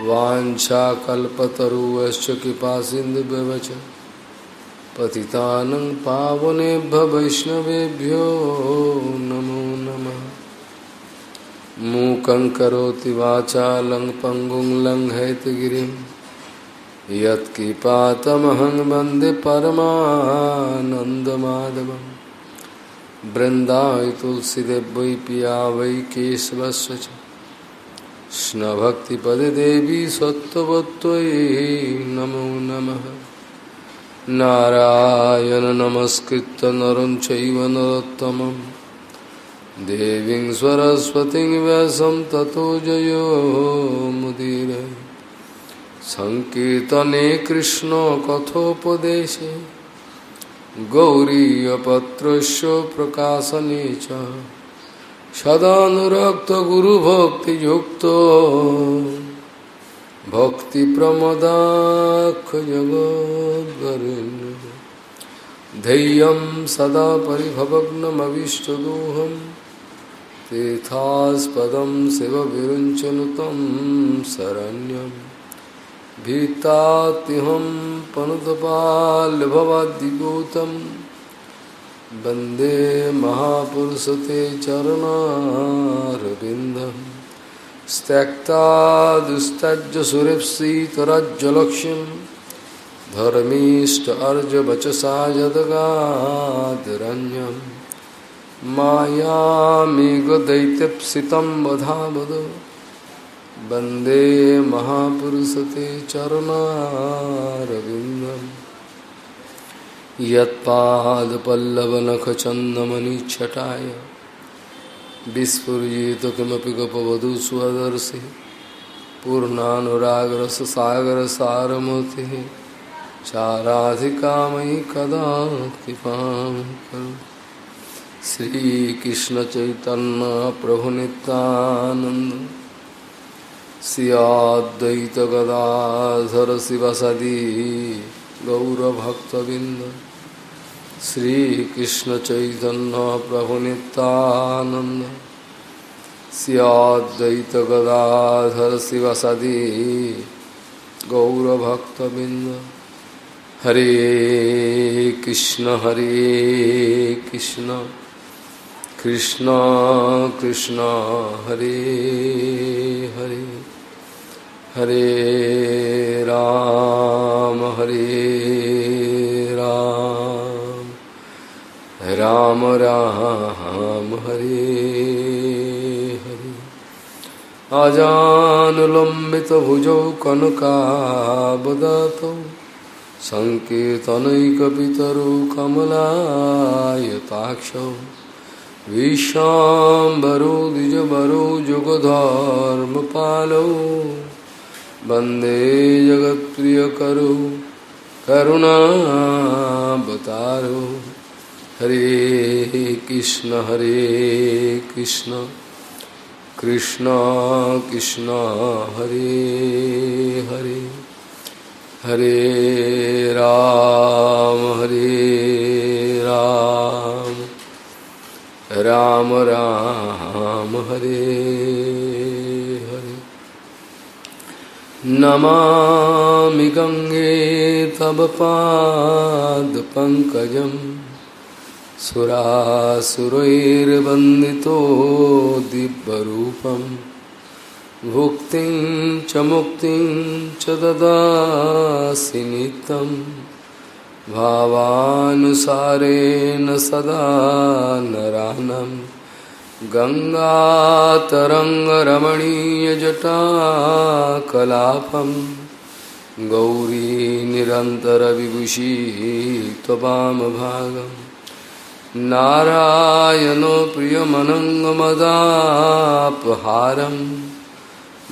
वाछाकल्पतरुश्च कृपा सिन्धुव्यवच पतितानं पावनेभ्य वैष्णवेभ्यो नमो नमः। मूकं करोति वाचालं पङ्गुं लङ्घयतगिरिं। यत्कृपातमहं वंदे परमानन्दमाधवं बृन्दाय तुलसीदेव वै पिया वै केशवस्य कृष्ण भक्ति पदे देवी सत्वत्व नमो नमः। नारायण नमस्कृत नर चैव देवी सरस्वती व्यासम ततो जयो मुदीर। संकर्तने कृष्ण कथोपदेश। गौरीपत्र प्रकाशने सदानुरक्तगुरुभक्तियुक्तो। भक्तिप्रमदाखजगद्गरुन् धैर्यं सदा परिभवग्नमविष्टदोहं। तीर्थास्पदं शिवविरुञ्चनुतं शरण्यं। भीतात्यहं पनुतपाल्भवाद्दिगौतम् वंदे महापुरुषते चरणारविन्दं। त्यक्ता दुस्तज्जसुरेप्सीतरज्जलक्ष्यं धर्मीष्ट अर्जवचसा यदगादरण्यं मायामेघदैत्यप्सितं वधावद। वंदे महापुरुषते चरणारविन्दम्। यत्पादपल्लवनखचन्दमनिच्छटाय। विस्फुरित किमपि गपवधू स्वदर्शि पूर्णानुरागरससागरसारमूर्तिः। चाराधिकामयि कदा कृपां करो श्रीकृष्णचैतन्यप्रभुनितानन्द सियाद्वैतगदाधर शिवसदी गौरभक्तबिन्द। श्रीकृष्णचैतन्यप्रभुनितानन्द स्याद्वैतगदाधर शिवसदि गौरभक्तबिन्द। हरे कृष्ण हरे कृष्ण। कृष्ण कृष्ण, हरे हरे। हरे राम, हरे राम राम हरे हरे। अजानुलम्बितभुजौ कनकावदातौ सङ्कीर्तनैकपितरौ कमलायताक्षौ। विश्वाम्बरो द्विजबरो जुगधर्मपालौ। वंदे जगत्प्रियकरो करुणावतारो। हरे कृष्ण हरे कृष्ण। कृष्ण कृष्ण, हरे हरे। हरे राम हरे राम। राम राम, हरे हरे। नमामि गङ्गे तव पादपङ्कजम् सुरासुरैर्वन्दितो दिव्यरूपं भुक्तिं च मुक्तिं च ददासि नित्यं भावानुसारेण सदा नरानं गङ्गातरङ्गरमणीयजटाकलापं गौरी निरन्तरविभूषी नारायणो प्रियमनङ्गमदापहारं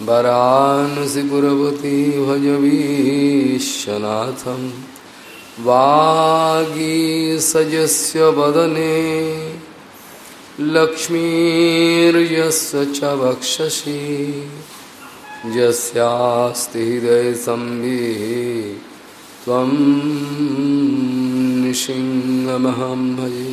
वरानसिपुरवती भज विश्वनाथं वागीसजस्य वदने लक्ष्मीर्यस्य च वक्षसि यस्यास्ति हृदयसंविः त्वं सिंहमहं भजे।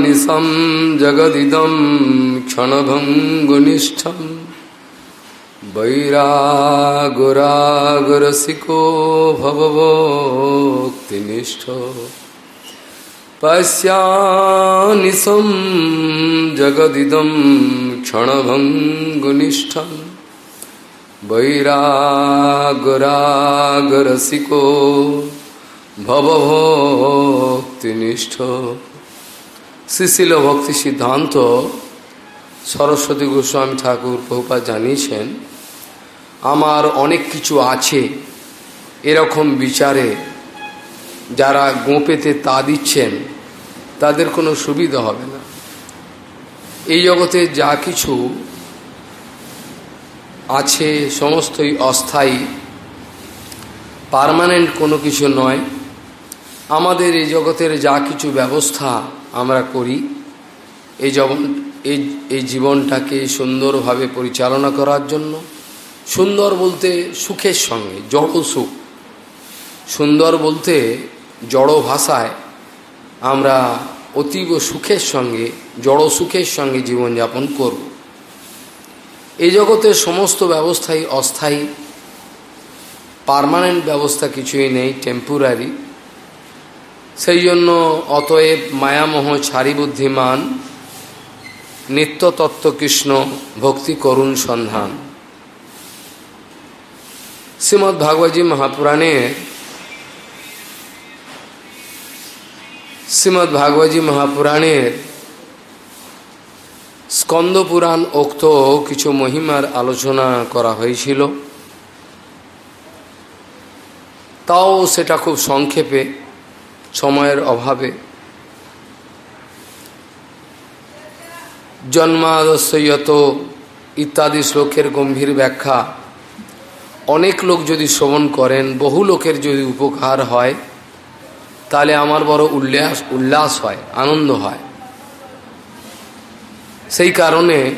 निशं जगदिदं क्षणभङ्गुनिष्ठं वैरागुरागुरसिको भवभोक्तिनिष्ठ। पश्यानिशं क्षण क्षणभङ्गुनिष्ठं वैरागुरागुरसिको भवभोक्तिनिष्ठ। শ্রীশিল ভক্তি সিদ্ধান্ত সরস্বতী গোস্বামী ঠাকুর প্রভুপা জানিয়েছেন, আমার অনেক কিছু আছে, এরকম বিচারে যারা গোপেতে তা দিচ্ছেন, তাদের কোনো সুবিধা হবে না। এই জগতে যা কিছু আছে, সমস্তই অস্থায়ী। পারমানেন্ট কোনো কিছু নয়। আমাদের এই জগতের যা কিছু ব্যবস্থা আমরা করি। এই জবন এই এই জীবনটাকে সুন্দরভাবে পরিচালনা করার জন্য, সুন্দর বলতে সুখের সঙ্গে, জড় সুখ। সুন্দর বলতে জড় ভাষায় আমরা অতীব সুখের সঙ্গে, জড় সুখের সঙ্গে জীবনযাপন করব। এই জগতের সমস্ত ব্যবস্থাই অস্থায়ী। পারমানেন্ট ব্যবস্থা কিছুই নেই টেম্পোরারি সেই জন্য অতএব মায়ামোহ ছাড়ি বুদ্ধিমান নিত্য তত্ত্ব কৃষ্ণ ভক্তি করুণ সন্ধান। শ্রীমৎ ভাগবতী মহাপুরাণে শ্রীমৎ ভাগবতী মহাপুরাণের স্কন্দ পুরাণ উক্ত কিছু মহিমার আলোচনা করা হয়েছিল। তাও সেটা খুব সংক্ষেপে সময়ের অভাবে। জন্মাদস্যত ইত্যাদি শ্লোকের গম্ভীর ব্যাখ্যা। অনেক লোক যদি শ্রবণ করেন, বহু লোকের যদি উপকার হয়, তাহলে আমার বড় উল্লাস উল্লাস হয়, আনন্দ হয়। সেই কারণে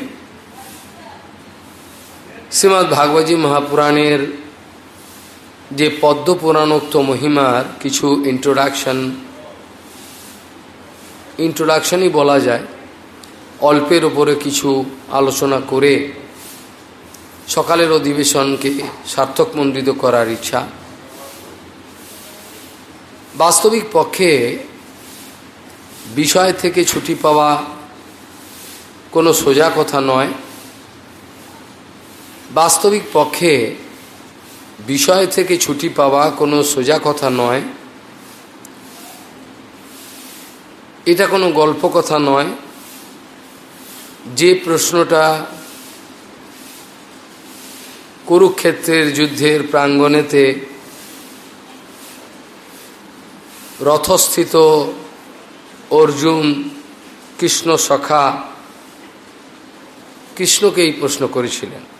শ্রীমৎ ভাগবতী মহাপুরাণের যে পদ্মপুরাণোক্ত মহিমার কিছু ইন্ট্রোডাকশন ইন্ট্রোডাকশনই বলা যায়। অল্পের ওপরে কিছু আলোচনা করে সকালের অধিবেশনকে সার্থক সার্থকমণ্ডিত করার ইচ্ছা। বাস্তবিক পক্ষে বিষয় থেকে ছুটি পাওয়া কোনো সোজা কথা নয়। বাস্তবিক পক্ষে বিষয় থেকে ছুটি পাওয়া কোনো সোজা কথা নয়। এটা কোনো গল্প কথা নয়। যে প্রশ্নটা কুরুক্ষেত্রের যুদ্ধের প্রাঙ্গণেতে রথস্থিত অর্জুন, কৃষ্ণ সখা কৃষ্ণকে এই প্রশ্ন করেছিলেন।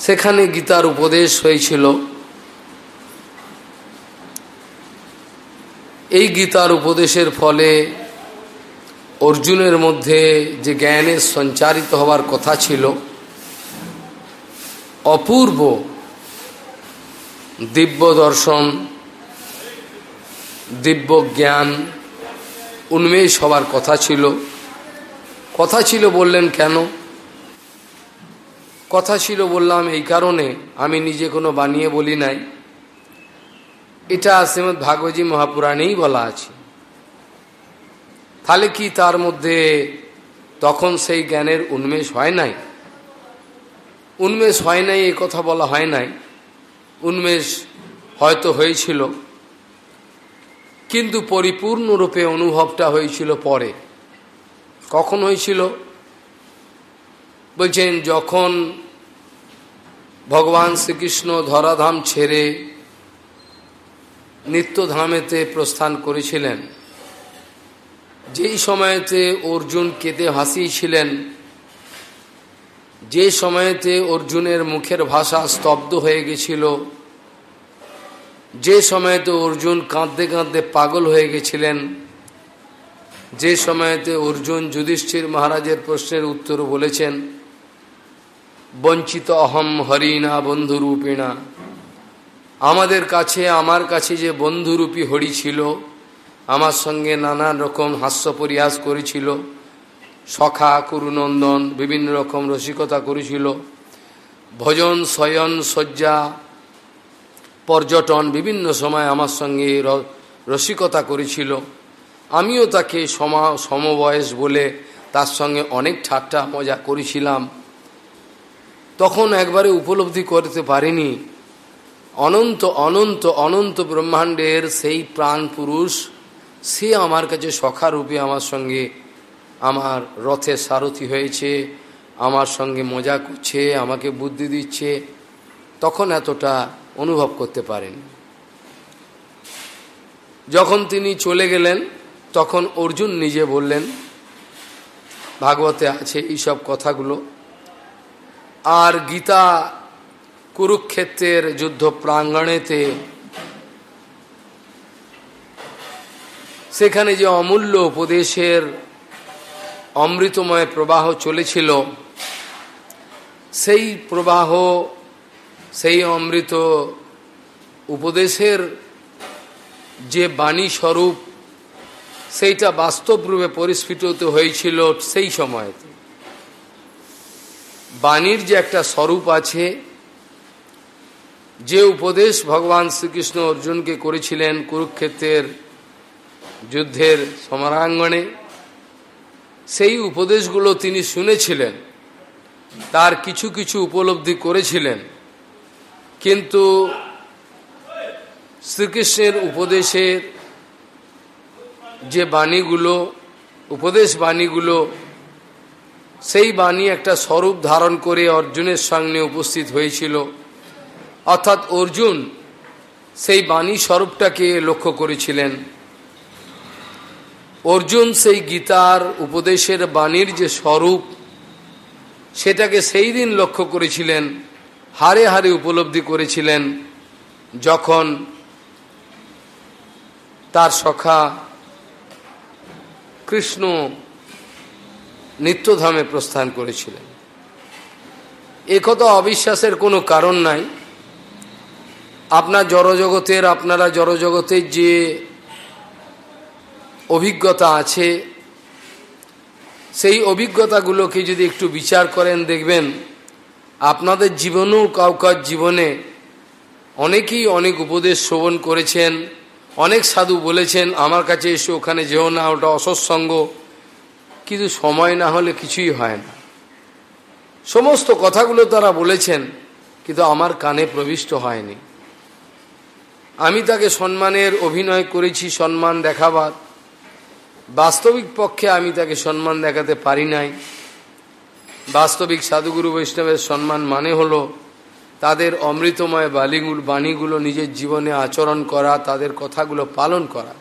সেখানে গীতার উপদেশ হয়েছিল। এই গীতার উপদেশের ফলে অর্জুনের মধ্যে যে জ্ঞানের সঞ্চারিত হওয়ার কথা ছিল, অপূর্ব দিব্য দর্শন, দিব্য জ্ঞান উন্মেষ হওয়ার কথা ছিল। কথা ছিল বললেন কেন? কথা ছিল বললাম, এই কারণে আমি নিজে কোনো বানিয়ে বলি নাই। এটা শ্রীমৎ ভাগবতী মহাপুরাণেই বলা আছে। তাহলে কি তার মধ্যে তখন সেই জ্ঞানের উন্মেষ হয় নাই? উন্মেষ হয় নাই, এ কথা বলা হয় নাই। উন্মেষ হয়তো হয়েছিল, কিন্তু পরিপূর্ণরূপে অনুভবটা হয়েছিল পরে। কখন হয়েছিল? বলছেন, যখন ভগবান শ্রীকৃষ্ণ ধরাধাম ছেড়ে নিত্যধামেতে প্রস্থান করেছিলেন, যেই সময়েতে অর্জুন কেঁদে হাসিয়েছিলেন, যে সময়েতে অর্জুনের মুখের ভাষা স্তব্ধ হয়ে গেছিল, যে সময়তে অর্জুন কাঁদতে কাঁদতে পাগল হয়ে গেছিলেন, যে সময়তে অর্জুন যুধিষ্ঠির মহারাজের প্রশ্নের উত্তর বলেছেন বঞ্চিত অহম হরিণা বন্ধুরূপিণা আমাদের কাছে, আমার কাছে যে বন্ধুরূপী হরি ছিল, আমার সঙ্গে নানান রকম হাস্য পরিহাস করেছিল, সখা, কুরুনন্দন, বিভিন্ন রকম রসিকতা করেছিল, ভজন, শয়ন, শয্যা, পর্যটন বিভিন্ন সময় আমার সঙ্গে রসিকতা করেছিল। আমিও তাকে সমা, সমবয়স বলে তার সঙ্গে অনেক ঠাট্টা মজা করেছিলাম। তখন একবারে উপলব্ধি করতে পারিনি। অনন্ত অনন্ত অনন্ত ব্রহ্মাণ্ডের সেই প্রাণ পুরুষ, সে আমার কাছে সখারূপে, আমার সঙ্গে আমার রথের সারথি হয়েছে, আমার সঙ্গে মজা করছে, আমাকে বুদ্ধি দিচ্ছে, তখন এতটা অনুভব করতে পারেন। যখন তিনি চলে গেলেন, তখন অর্জুন নিজে বললেন, ভাগবতে আছে এইসব কথাগুলো আর গীতা কুরুক্ষেত্রের যুদ্ধ প্রাঙ্গণেতে সেখানে যে অমূল্য উপদেশের অমৃতময় প্রবাহ চলেছিল, সেই প্রবাহ, সেই অমৃত উপদেশের যে বাণী স্বরূপ, সেইটা বাস্তব রূপে পরিস্ফুটিত হয়েছিল সেই সময়তে। বাণীর যে একটা স্বরূপ আছে, যে উপদেশ ভগবান শ্রীকৃষ্ণ অর্জুনকে করেছিলেন কুরুক্ষেত্রের যুদ্ধের সমরাঙ্গনে সেই উপদেশগুলো তিনি শুনেছিলেন, তার কিছু কিছু উপলব্ধি করেছিলেন। কিন্তু শ্রীকৃষ্ণের উপদেশের যে বাণীগুলো, উপদেশ বাণীগুলো সেই বাণী একটা স্বরূপ ধারণ করে অর্জুনের সামনে উপস্থিত হয়েছিল। অর্থাৎ অর্জুন সেই বাণী স্বরূপটাকে লক্ষ্য করেছিলেন। অর্জুন সেই গীতার উপদেশের বাণীর যে স্বরূপ, সেটাকে সেই দিন লক্ষ্য করেছিলেন, হারে হারে উপলব্ধি করেছিলেন, যখন তার সখা কৃষ্ণ নিত্যধামে প্রস্থান করেছিলেন। একথা অবিশ্বাসের কোনো কারণ নাই। আপনার জড়জগতের, আপনারা জড়জগতের যে অভিজ্ঞতা আছে, সেই অভিজ্ঞতাগুলোকে যদি একটু বিচার করেন, দেখবেন আপনাদের জীবনেও কাউকার জীবনে অনেকেই অনেক উপদেশ শ্রবণ করেছেন, অনেক সাধু বলেছেন, আমার কাছে এসে, ওখানে যেও না, ওটা অসৎসঙ্গ। কিন্তু সময় না হলে কিছুই হয় না। সমস্ত কথাগুলো তারা বলেছেন, কিন্তু আমার কানে প্রবিষ্ট হয়নি। আমি তাকে সম্মানের অভিনয় করেছি, সম্মান দেখাবার। বাস্তবিক পক্ষে আমি তাকে সম্মান দেখাতে পারি নাই। বাস্তবিক সাধুগুরু বৈষ্ণবের সম্মান মানে হলো, তাদের অমৃতময় বালিগুলো, বাণীগুলো নিজের জীবনে আচরণ করা, তাদের কথাগুলো পালন করা।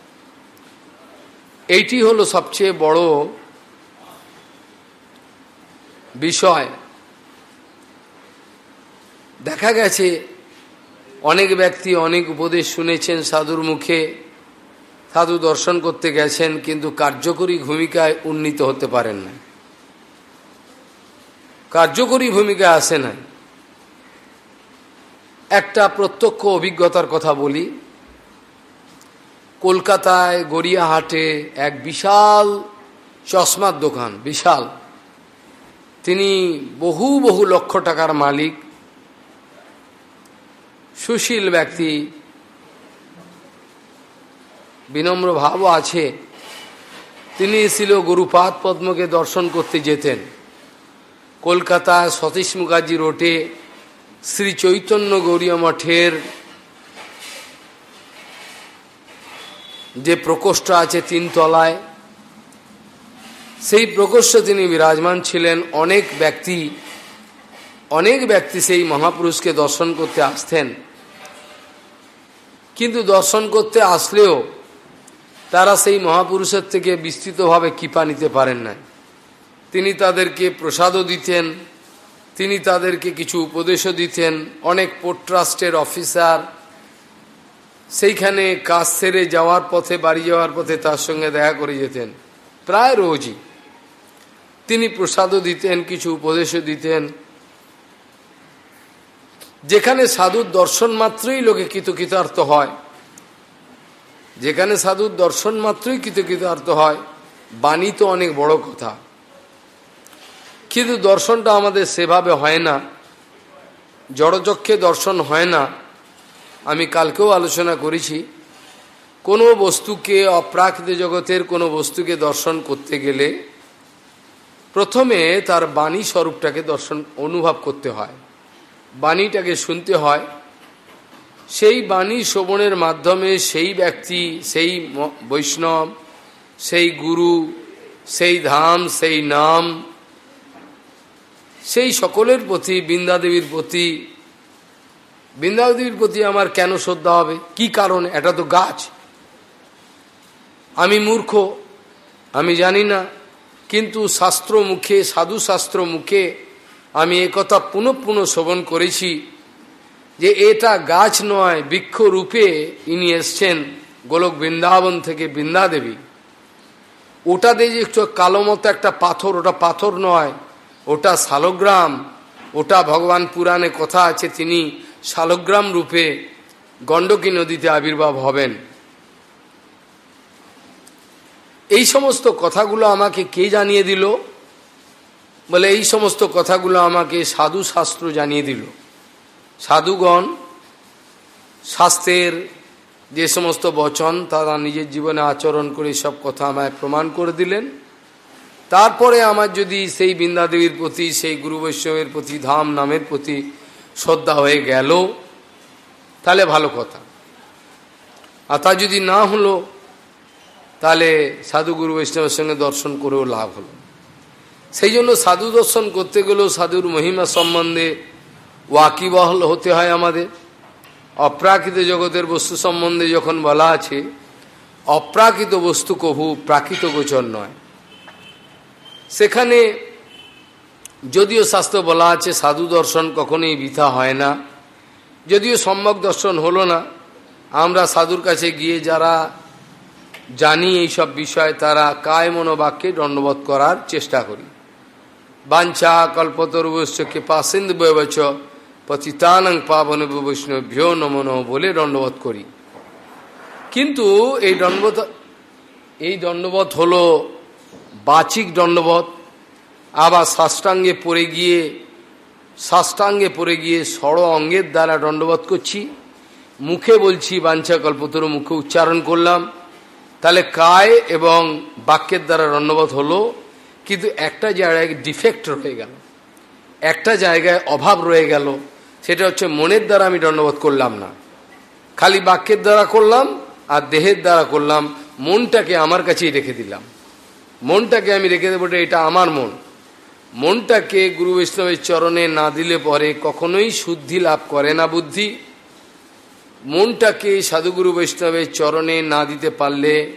এইটি হলো সবচেয়ে বড় বিষয়। দেখা গেছে, অনেক ব্যক্তি অনেক উপদেশ শুনেছেন সাধুর মুখে। সাধু দর্শন করতে গেছেন, কিন্তু কার্যকরী ভূমিকায় উন্নীত হতে পারেন না। কার্যকরী ভূমিকায় আসে না। একটা প্রত্যক্ষ অভিজ্ঞতার কথা বলি। কলকাতায় গড়িয়াহাটে এক বিশাল চশমার দোকান, বিশাল। তিনি বহু বহু লক্ষ টাকার মালিক, সুশীল ব্যক্তি, বিনম্র ভাবও আছে। তিনি ছিল গুরুপাদ পদ্মকে দর্শন করতে যেতেন। কলকাতা সতীশ মুখার্জি রোডে শ্রী চৈতন্য গৌরীয় মঠের যে প্রকোষ্ঠ আছে তিনতলায় সেই প্রকোষ্ঠ তিনি বিরাজমান ছিলেন, অনেক ব্যক্তি অনেক ব্যক্তি সেই মহাপুরুষকে দর্শন করতে আসতেন। কিন্তু দর্শন করতে আসলেও তারা সেই মহাপুরুষের থেকে বিস্তৃতভাবে কৃপা নিতে পারেন না তিনি তাদেরকে প্রসাদও দিতেন, তিনি তাদেরকে কিছু উপদেশও দিতেন, অনেক পোর্ট ট্রাস্টের অফিসার। সেইখানে কাজ সেরে যাওয়ার পথে, বাড়ি যাওয়ার পথে তার সঙ্গে দেখা করে যেতেন। প্রায় রোজই। তিনি প্রসাদও দিতেন, কিছু উপদেশও দিতেন। যেখানে সাধুর দর্শন মাত্রই লোকে কৃতকৃতার্থ হয়, যেখানে সাধুর দর্শন মাত্রই কৃতকৃতার্থ হয়, বাণী তো অনেক বড় কথা। কিন্তু দর্শনটা আমাদের সেভাবে হয় না, জড়চক্ষে দর্শন হয় না। আমি কালকেও আলোচনা করেছি, কোনো বস্তুকে অপ্রাকৃত জগতের কোনো বস্তুকে দর্শন করতে গেলে প্রথমে তার বাণী স্বরূপটাকে দর্শন অনুভব করতে হয়। বাণীটাকে শুনতে হয়। সেই বাণী শ্রবণের মাধ্যমে সেই ব্যক্তি, সেই বৈষ্ণব, সেই গুরু, সেই ধাম, সেই নাম, সেই সকলের প্রতি, বৃন্দাদেবীর প্রতি বৃন্দাদেবীর প্রতি আমার কেন শ্রদ্ধা হবে? কি কারণ? এটা তো গাছ। আমি মূর্খ। আমি জানি না। কিন্তু শাস্ত্র মুখে সাধু শাস্ত্র মুখে আমি একথা পুনঃ পুনঃ শ্রবণ করেছি যে এটা গাছ নয় বৃক্ষ রূপে ইনি এসছেন গোলক বৃন্দাবন থেকে বৃন্দাদেবী। ওটা দিয়ে যে কালো মতো একটা পাথর, ওটা পাথর নয়, ওটা শালগ্রাম, ওটা ভগবান পুরাণে কথা আছে, তিনি শালগ্রাম রূপে গণ্ডকী নদীতে আবির্ভাব হবেন। এই সমস্ত কথাগুলো আমাকে কে জানিয়ে দিল? বলে এই সমস্ত কথাগুলো আমাকে সাধু শাস্ত্র জানিয়ে দিল। সাধুগণ, শাস্ত্রের যে সমস্ত বচন, তারা নিজের জীবনে আচরণ করে সব কথা আমায় প্রমাণ করে দিলেন। তারপরে আমার যদি সেই বৃন্দাদেবীর প্রতি, সেই গুরু বৈষ্ণবের প্রতি, ধাম নামের প্রতি শ্রদ্ধা হয়ে গেল, তাহলে ভালো কথা। আর তা যদি না হলো তাহলে সাধু গুরু বৈষ্ণবের সঙ্গে দর্শন করেও লাভ হলো। সেই জন্য সাধু দর্শন করতে গেলেও সাধুর মহিমা সম্বন্ধে ওয়াকিবহল হতে হয় আমাদের। অপ্রাকৃত জগতের বস্তু সম্বন্ধে যখন বলা আছে, অপ্রাকৃত বস্তু কভু প্রাকৃত গোচর নয়। সেখানে যদিও শাস্ত্র বলা আছে, সাধু দর্শন কখনোই বৃথা হয় না। যদিও সম্যক দর্শন হলো না, আমরা সাধুর কাছে গিয়ে যারা জানি এই সব বিষয় তারা কায় মনোবাক্যে দণ্ডবোধ করার চেষ্টা করি। বাঞ্ছা কল্পতরুবশ্চ কৃপা সিন্ধু বৈবচ পতিতানং পাবন বৈষ্ণভ্য নমন বলে দণ্ডবোধ করি। কিন্তু এই দণ্ডবোধ এই দণ্ডবোধ হল বাচিক দণ্ডবোধ। আবার সাষ্টাঙ্গে পড়ে গিয়ে, সাষ্টাঙ্গে পড়ে গিয়ে সড় অঙ্গের দ্বারা দণ্ডবোধ করছি। মুখে বলছি, বাঞ্ছা কল্পতরু মুখে উচ্চারণ করলাম। তাহলে কায় এবং বাক্যের দ্বারা দণ্ডবোধ হলো, কিন্তু একটা জায়গায় ডিফেক্ট রয়ে গেল, একটা জায়গায় অভাব রয়ে গেল, সেটা হচ্ছে মনের দ্বারা আমি দণ্ডবোধ করলাম না। খালি বাক্যের দ্বারা করলাম আর দেহের দ্বারা করলাম, মনটাকে আমার কাছেই রেখে দিলাম। মনটাকে আমি রেখে দেবো, এটা আমার মন। মনটাকে গুরু বৈষ্ণবের চরণে না দিলে পরে কখনোই শুদ্ধি লাভ করে না বুদ্ধি। মনটাকে সাধুগুরু বৈষ্ণবের চরণে না দিতে পারলে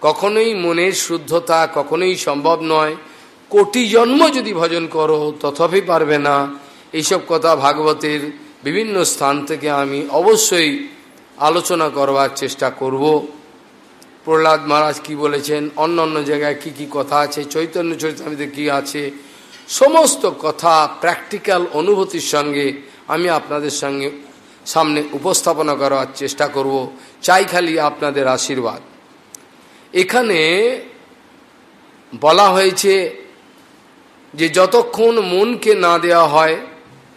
কখনোই মনের শুদ্ধতা কখনোই সম্ভব নয়। কোটি জন্ম যদি ভজন করো, তথাপি পারবে না। এইসব কথা ভাগবতের বিভিন্ন স্থান থেকে আমি অবশ্যই আলোচনা করবার চেষ্টা করব। প্রহ্লাদ মহারাজ কি বলেছেন? অন্য অন্য জায়গায় কি কি কথা আছে? চৈতন্য চৈতন্যতে কি আছে? সমস্ত কথা প্র্যাকটিক্যাল অনুভূতির সঙ্গে আমি আপনাদের সঙ্গে সামনে উপস্থাপনা করার চেষ্টা করব। চাই খালি আপনাদের আশীর্বাদ। এখানে বলা হয়েছে যে যতক্ষণ মনকে না দেওয়া হয়,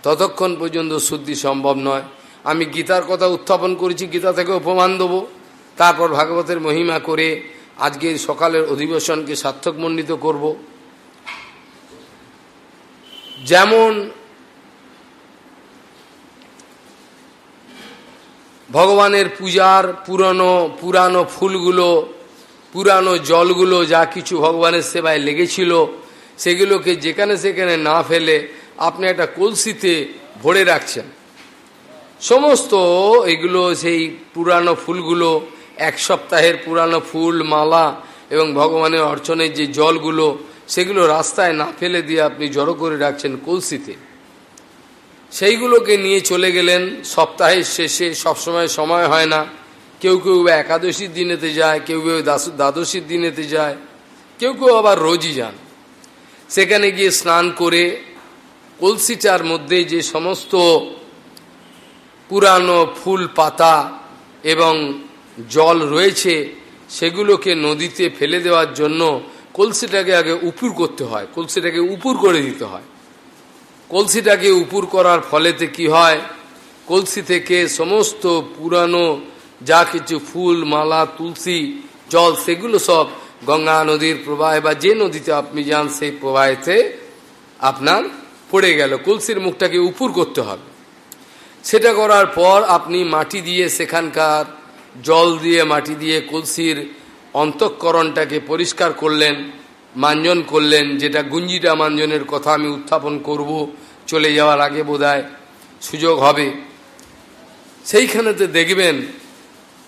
ততক্ষণ পর্যন্ত শুদ্ধি সম্ভব নয়। আমি গীতার কথা উত্থাপন করেছি, গীতা থেকে উপমান দেবো। তারপর ভাগবতের মহিমা করে আজকের সকালের অধিবেশনকে সার্থকমণ্ডিত করব। যেমন ভগবানের পূজার পুরানো পুরানো ফুলগুলো, পুরানো জলগুলো, যা কিছু ভগবানের সেবায় লেগেছিল, সেগুলোকে যেখানে সেখানে না ফেলে আপনি একটা কলসিতে ভরে রাখছেন। সমস্ত এগুলো সেই পুরানো ফুলগুলো, এক সপ্তাহের পুরানো ফুল, মালা এবং ভগবানের অর্চনের যে জলগুলো, সেগুলো রাস্তায় না ফেলে দিয়ে আপনি জড়ো করে রাখছেন কলসিতে। সেইগুলোকে নিয়ে চলে গেলেন। সপ্তাহের শেষে সবসময় সময় হয় না। কেউ কেউ একাদশীর দিনেতে যায়, কেউ কেউ দ্বাদশীর দিনেতে যায়, কেউ কেউ আবার রোজই যান। সেখানে গিয়ে স্নান করে কলসিটার মধ্যে যে সমস্ত পুরানো ফুল পাতা এবং জল রয়েছে, সেগুলোকে নদীতে ফেলে দেওয়ার জন্য কলসিটাকে আগে উপুর করতে হয়। কলসিটাকে উপুর করে দিতে হয়। কলসিটাকে উপুর করার ফলেতে কি হয়? কলসি থেকে সমস্ত পুরানো যা কিছু ফুল, মালা, তুলসী, জল, সেগুলো সব গঙ্গা নদীর প্রবাহে বা যে নদীতে আপনি যান, সেই প্রবাহেতে আপনার পড়ে গেল। কলসির মুখটাকে উপুর করতে হবে। সেটা করার পর আপনি মাটি দিয়ে সেখানকার জল দিয়ে, মাটি দিয়ে কলসির অন্তঃকরণটাকে পরিষ্কার করলেন। মাঞ্জন করলেন, যেটা গুঞ্জিটা মাঞ্জনের কথা আমি উত্থাপন করব, চলে যাওয়ার আগে বোধহয় সুযোগ হবে। সেইখানেতে দেখবেন,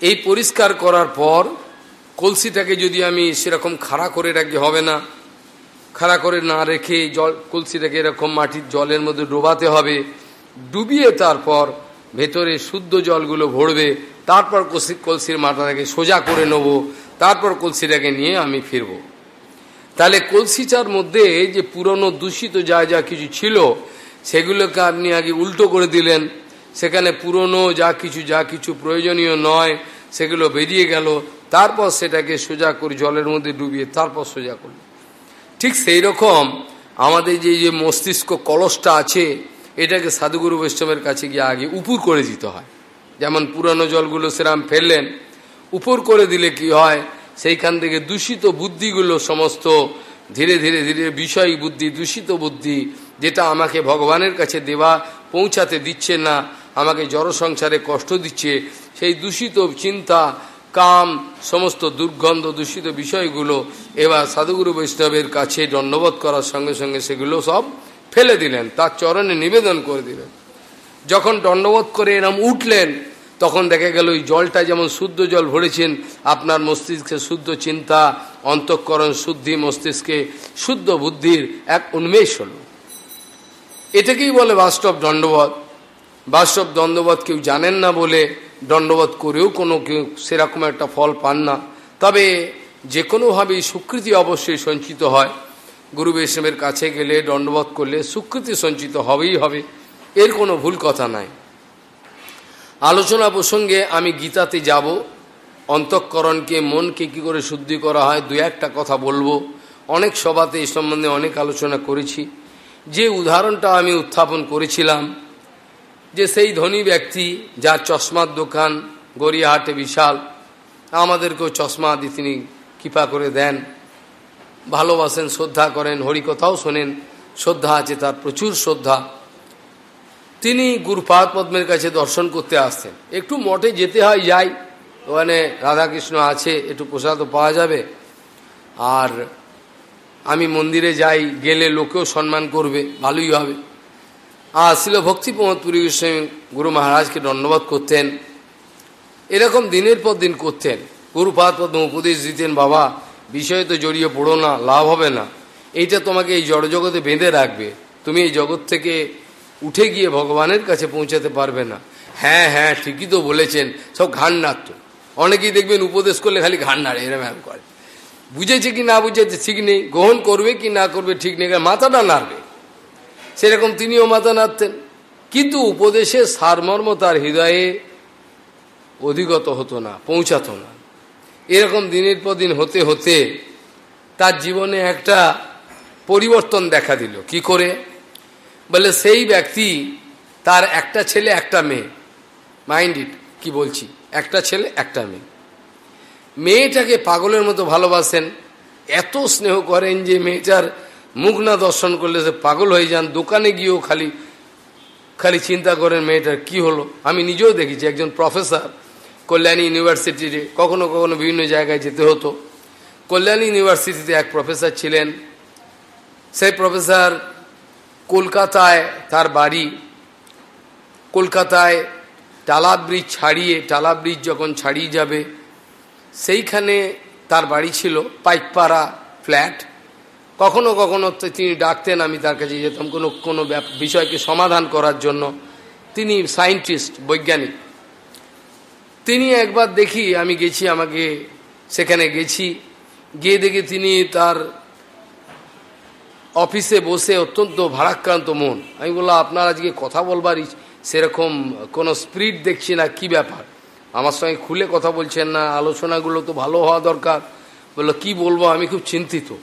এই পরিষ্কার করার পর কলসিটাকে যদি আমি সেরকম খাড়া করে রাখি, হবে না। খাড়া করে না রেখে জল, কলসিটাকে এরকম মাটির জলের মধ্যে ডোবাতে হবে। ডুবিয়ে তারপর ভেতরে শুদ্ধ জলগুলো ভরবে, তারপর কলসি, কলসির মাথাটাকে সোজা করে নেব, তারপর কলসিটাকে নিয়ে আমি ফিরব। তাহলে কলসিটার মধ্যে যে পুরনো দূষিত যা যা কিছু ছিল, সেগুলোকে আপনি আগে উল্টো করে দিলেন। সেখানে পুরনো যা কিছু যা কিছু প্রয়োজনীয় নয়, সেগুলো বেরিয়ে গেল। তারপর সেটাকে সোজা করে জলের মধ্যে ডুবিয়ে তারপর সোজা করল। ঠিক সেই রকম আমাদের যে যে মস্তিষ্ক কলসটা আছে, এটাকে সাধুগুরু বৈষ্ণবের কাছে গিয়ে আগে উপুর করে দিতে হয়। যেমন পুরানো জলগুলো সেরাম ফেললেন, উপর করে দিলে কি হয়? সেইখান থেকে দূষিত বুদ্ধিগুলো সমস্ত ধীরে ধীরে ধীরে বিষয় বুদ্ধি, দূষিত বুদ্ধি, যেটা আমাকে ভগবানের কাছে দেওয়া, পৌঁছাতে দিচ্ছে না, আমাকে জড় সংসারে কষ্ট দিচ্ছে, সেই দূষিত চিন্তা, কাম, সমস্ত দুর্গন্ধ, দূষিত বিষয়গুলো এবার সাধুগুরু বৈষ্ণবের কাছে দণ্ডবোধ করার সঙ্গে সঙ্গে সেগুলো সব ফেলে দিলেন, তার চরণে নিবেদন করে দিলেন। যখন দণ্ডবোধ করে এরম উঠলেন তখন দেখা গেল ওই জলটা যেমন শুদ্ধ জল ভরেছেন, আপনার মস্তিষ্কে শুদ্ধ চিন্তা, অন্তঃকরণ শুদ্ধি, মস্তিষ্কে শুদ্ধ বুদ্ধির এক উন্মেষ হল। এটাকেই বলে বাস্তব দণ্ডবধ। বাস্তব দণ্ডবধ কেউ জানেন না বলে দণ্ডবধ করেও কোনো কেউ সেরকম একটা ফল পান না। তবে যে কোনোভাবেই স্বীকৃতি অবশ্যই সঞ্চিত হয়। গুরু বৈষ্ণবের কাছে গেলে দণ্ডবোধ করলে স্বীকৃতি সঞ্চিত হবেই হবে। এর কোনো ভুল কথা নাই। আলোচনা প্রসঙ্গে আমি গীতাতে যাব। অন্তঃকরণকে, মনকে কী করে শুদ্ধি করা হয়, দু একটা কথা বলব। অনেক সভাতে এই সম্বন্ধে অনেক আলোচনা করেছি। যে উদাহরণটা আমি উত্থাপন করেছিলাম, যে সেই ধনী ব্যক্তি যার চশমার দোকান গড়িয়াহাটে বিশাল, আমাদেরকেও চশমা আদি তিনি কৃপা করে দেন, ভালোবাসেন, শ্রদ্ধা করেন, হরিকথাও শোনেন, শ্রদ্ধা আছে, তার প্রচুর শ্রদ্ধা। তিনি গুরুপাদ পদ্মের কাছে দর্শন করতে আসতেন একটু মঠে যেতে হয়, যাই। ওখানে রাধাকৃষ্ণ আছে, একটু প্রসাদও পাওয়া যাবে। আর আমি মন্দিরে যাই, গেলে লোকেও সম্মান করবে, ভালোই হবে। আর ছিল ভক্তি প্রমোদ পুরী গোস্বামী গুরু মহারাজকে দণ্ডবাদ করতেন। এরকম দিনের পর দিন করতেন। গুরুপাদ পদ্ম উপদেশ দিতেন, বাবা, বিষয়ে তো জড়িয়ে পড়ো না, লাভ হবে না। এইটা তোমাকে এই জড়জগতে বেঁধে রাখবে। তুমি এই জগৎ থেকে উঠে গিয়ে ভগবানের কাছে পৌঁছাতে পারবে না। হ্যাঁ হ্যাঁ ঠিকই তো বলেছেন, সব ঘান নাড়ত অনেকেই দেখবেন উপদেশ করলে খালি ঘান নাড়ে এরম এম করে। বুঝেছে কি না বুঝেছে ঠিক নেই, গ্রহণ করবে কি না করবে ঠিক নেই মাথাটা নাড়বে। সেরকম তিনিও মাথা নাড়তেন। কিন্তু উপদেশের সারমর্ম তার হৃদয়ে অধিগত হতো না, পৌঁছাতো না। এরকম দিনের পর দিন হতে হতে তার জীবনে একটা পরিবর্তন দেখা দিল। কি করে? বলে সেই ব্যক্তি, তার একটা ছেলে, একটা মেয়ে। মাইন্ড ইট কি বলছি? একটা ছেলে, একটা মেয়ে। মেয়েটাকে পাগলের মতো ভালোবাসেন, এত স্নেহ করেন যে মেয়েটার মুখ না দর্শন করলে সে পাগল হয়ে যান, দোকানে গিয়েও খালি খালি চিন্তা করেন মেয়েটার কি হলো। আমি নিজেও দেখেছি, একজন প্রফেসর, কল্যাণী ইউনিভার্সিটিতে, কখনো কখনো বিভিন্ন জায়গায় যেতে হতো। কল্যাণী ইউনিভার্সিটিতে এক প্রফেসর ছিলেন। সেই প্রফেসর কলকাতায় তার বাড়ি, কলকাতায় টালা ব্রিজ ছাড়িয়ে, টালা ব্রিজ যখন ছাড়িয়ে যাবে, সেইখানে তার বাড়ি ছিল, পাইকপাড়া ফ্ল্যাট। কখনো কখনো তিনি ডাকতেন, আমি তার কাছে যেতাম। কোনো কোনো বিষয়কে সমাধান করার জন্য তিনি সায়েন্টিস্ট, বৈজ্ঞানিক। তিনি একবার দেখি, আমি গেছি, আমাকে সেখানে গেছি। গিয়ে দেখি তিনি তার অফিসে বসে অত্যন্ত ভারাক্রান্ত মন। আমি বললাম, আপনার আজকে কথা বলবার সেরকম কোনো স্পিরিট দেখছি না, কি ব্যাপার? আমার সঙ্গে খুলে কথা বলছেন না, আলোচনাগুলো তো ভালো হওয়া দরকার। বলল, কি বলব, আমি খুব চিন্তিত।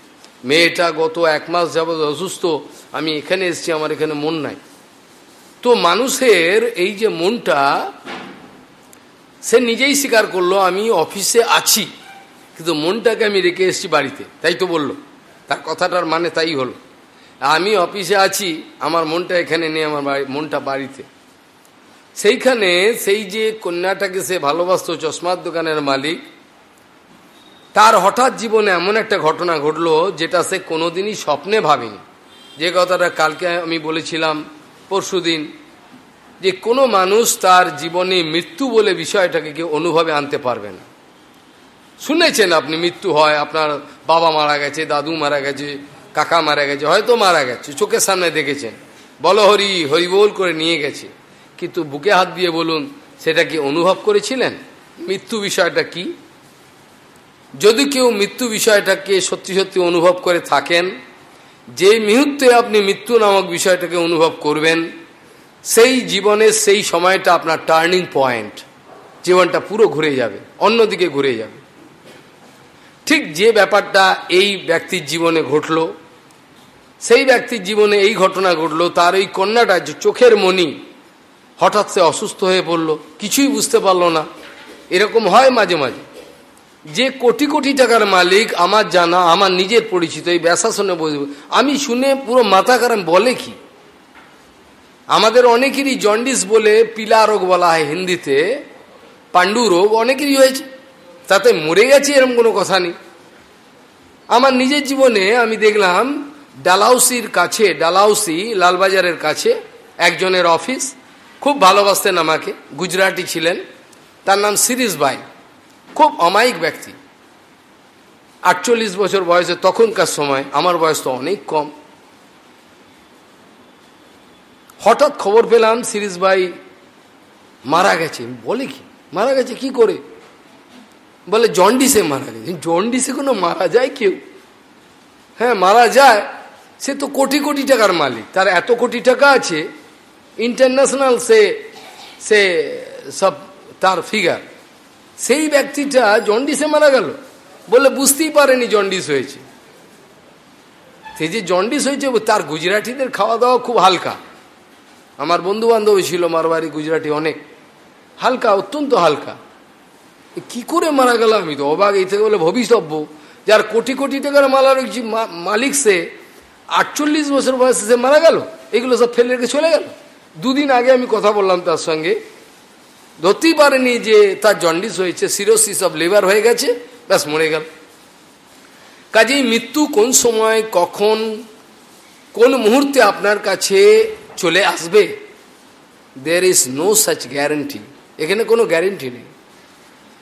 মেয়েটা গত এক মাস যাবৎ অসুস্থ, আমি এখানে এসছি, আমার এখানে মন নাই। তো মানুষের এই যে মনটা, সে নিজেই স্বীকার করল, আমি অফিসে আছি, কিন্তু মনটাকে আমি রেখে এসছি বাড়িতে। তাই তো বলল। তার কথাটার মানে তাই হলো। আমি অফিসে আছি, আমার মনটা এখানে নেই, আমার মনটা বাড়িতে। সেইখানে সেই যে কন্যাটাকে সে ভালোবাসত, চশমার দোকানের মালিক, তার হঠাৎ জীবনে এমন একটা ঘটনা ঘটলো, যেটা সে কোনোদিনই স্বপ্নে ভাবেনি। যে কথাটা কালকে আমি বলেছিলাম পরশু দিন যে কোনো মানুষ তার জীবনে মৃত্যু বলে বিষয়টাকে কেউ অনুভবে আনতে পারবে না। শুনেছেন আপনি, মৃত্যু হয়, আপনার বাবা মারা গেছে, দাদু মারা গেছে, কাকা মারা গেছে, হয়তো মারা গেছে, চোখের সামনে দেখেছেন। বলো হরি হরিবোল করে নিয়ে গেছে। কিন্তু বুকে হাত দিয়ে বলুন, সেটা কি অনুভব করেছিলেন? মৃত্যু বিষয়টা কি? যদি কেউ মৃত্যু বিষয়টাকে সত্যি সত্যি অনুভব করে থাকেন যে মুহূর্তে আপনি মৃত্যু নামক বিষয়টাকে অনুভব করবেন, সেই জীবনের সেই সময়টা আপনার টার্নিং পয়েন্ট। জীবনটা পুরো ঘুরে যাবে, অন্যদিকে ঘুরে যাবে। ঠিক যে ব্যাপারটা এই ব্যক্তির জীবনে ঘটল, সেই ব্যক্তির জীবনে এই ঘটনা ঘটলো, তার ওই কন্যাটা চোখের মনি হঠাৎ সে অসুস্থ হয়ে পড়ল, কিছুই বুঝতে পারল না। এরকম হয় মাঝে মাঝে। যে কোটি কোটি টাকার মালিক আমার জানা, আমার নিজের পরিচিত, এই ব্যাসাসনে বসবে আমি শুনে পুরো মাথা খারাপ বলে কি? আমাদের অনেকেরই জন্ডিস বলে পিলা রোগ বলা হয় হিন্দিতে, পাণ্ডু রোগ অনেকেরই হয়েছে। তাতে মরে গেছি এরকম কোনো কথা নেই। আমার নিজের জীবনে আমি দেখলাম, ডালাউসির কাছে, ডালাউসি লালবাজারের কাছে একজনের অফিস, খুব ভালোবাসতেন আমাকে, গুজরাটি ছিলেন, তার নাম সিরিজ ভাই, খুব অমায়িক ব্যক্তি। আটচল্লিশ বছর বয়সে তখনকার সময়, আমার বয়স তো অনেক কম। হঠাৎ খবর পেলাম সিরিজ ভাই মারা গেছে। বলে কি? মারা গেছে কি করে? বলে জন্ডিসে মারা গেছে জন্ডিসে কোনো মারা যায় কেউ? হ্যাঁ মারা যায়, সে তো কোটি কোটি টাকার মালিক। তার এত কোটি টাকা আছে ইন্টারন্যাশনাল সে সে সব তার ফিগার সেই ব্যক্তিটা জন্ডিসে মারা গেল। বলে বুঝতেই পারেনি জন্ডিস হয়েছে। সে যে জন্ডিস হয়েছে, তার গুজরাটিদের খাওয়া দাওয়া খুব হালকা। আমার বন্ধু বান্ধব ছিল মারবাড়ি গুজরাটি অনেক। হালকা, অত্যন্ত হালকা। কি করে মারা গেল আমি তো অবাক এই থেকে বলে ভবিষ্যব্য যার কোটি কোটি টাকার মালার মালিক সে, আটচল্লিশ বছর বয়সে সে মারা গেল? এগুলো সব ফেলে রেখে চলে গেল? দুদিন আগে আমি কথা বললাম তার সঙ্গে। ধরতেই পারেনি যে তার জন্ডিস হয়েছে, সিরোসিস অব লিভার হয়ে গেছে, ব্যাস মরে গেল। কাজেই মৃত্যু কোন সময়, কখন, কোন মুহূর্তে আপনার কাছে চলে আসবে? There is no such guarantee এখানে কোনো গ্যারেন্টি নেই।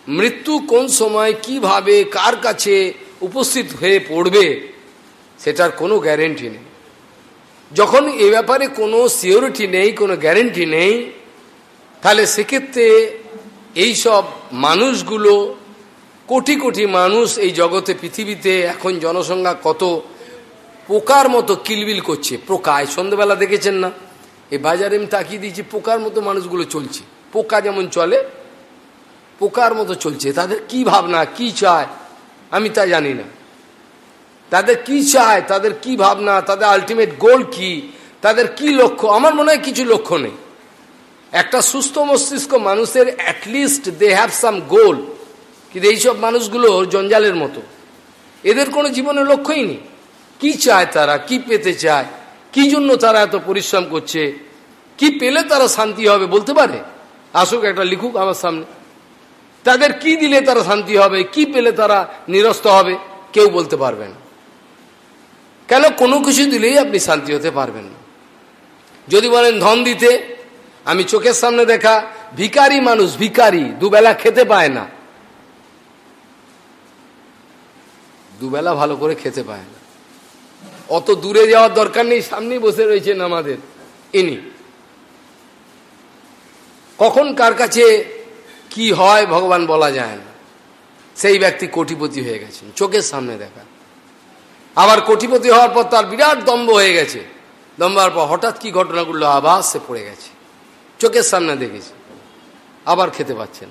মৃত্যু কোন সময় কীভাবে, কার কাছে উপস্থিত হয়ে পড়বে, সেটার কোনো গ্যারেন্টি নেই। যখন এ ব্যাপারে কোনো সিওরিটি নেই, কোনো গ্যারেন্টি নেই, তাহলে সেক্ষেত্রে এইসব মানুষগুলো, কোটি কোটি মানুষ এই জগতে, পৃথিবীতে এখন জনসংখ্যা কত, পোকার মতো কিলবিল করছে। পোকা পোকায় সন্ধ্যেবেলা দেখেছেন না? এই বাজারে আমি তাকিয়ে দিয়েছি পোকার মতো মানুষগুলো চলছে। পোকা যেমন চলে পোকার মতো চলছে। তাদের কি ভাবনা, কি চায়? আমি তা জানি না। তাদের কি চায়? তাদের কি ভাবনা? তাদের আলটিমেট গোল কি? তাদের কি লক্ষ্য? আমার মনে হয় কিছু লক্ষ্য নেই। একটা সুস্থ মস্তিষ্ক মানুষের অ্যাটলিস্ট দে হ্যাভ সাম গোল কিন্তু এইসব মানুষগুলো জঞ্জালের মতো। এদের কোনো জীবনের লক্ষ্যই নেই। কি চায় তারা? কি পেতে চায়? কি জন্য তারা এত পরিশ্রম করছে? কি পেলে তারা শান্তি হবে? বলতে পারে? আসুক একটা লিখুক আমার সামনে। তাদের কি দিলে তারা শান্তি হবে, কি পেলে তারা নিরস্ত হবে, কেউ বলতে পারবেন কেন? কোনো কিছু দিলেই আপনি শান্তি হতে পারবেন না। যদি বলেন ধন দিতে, আমি চোখের সামনে দেখা, ভিকারি মানুষ, ভিকারি, দুবেলা খেতে পায় না। দুবেলা ভালো করে খেতে পায় না। অত দূরে যাওয়ার দরকার নেই, সামনেই বসে রয়েছেন আমাদের। ইনি। কখন কার কাছে কি হয় ভগবান বলা যায় না। সেই ব্যক্তি কোটিপতি হয়ে গেছেন, চোখের সামনে দেখা। আবার কোটিপতি হওয়ার পর তার বিরাট দম্ভ হয়ে গেছে। দম্ভ হওয়ার পর হঠাৎ কি ঘটনা করল আবার সে পড়ে গেছে। চোখের সামনে দেখেছে। আবার খেতে পাচ্ছেন